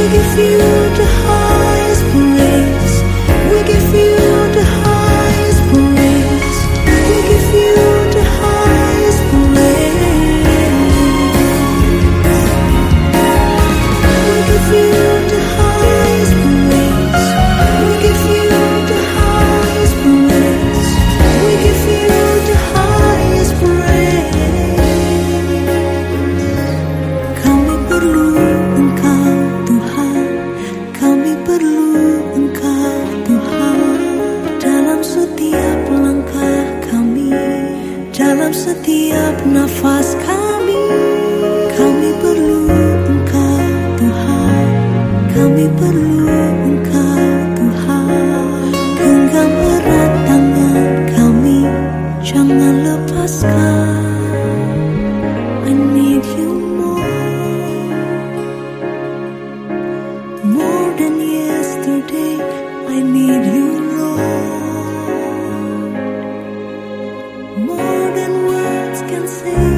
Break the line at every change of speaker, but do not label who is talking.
take if you setiap nafas kami Kami perlu engkau Kami perlu engkau Tuhan. Tangan kami Jangan lepaskan. I need you more. Than yesterday I need you More can see.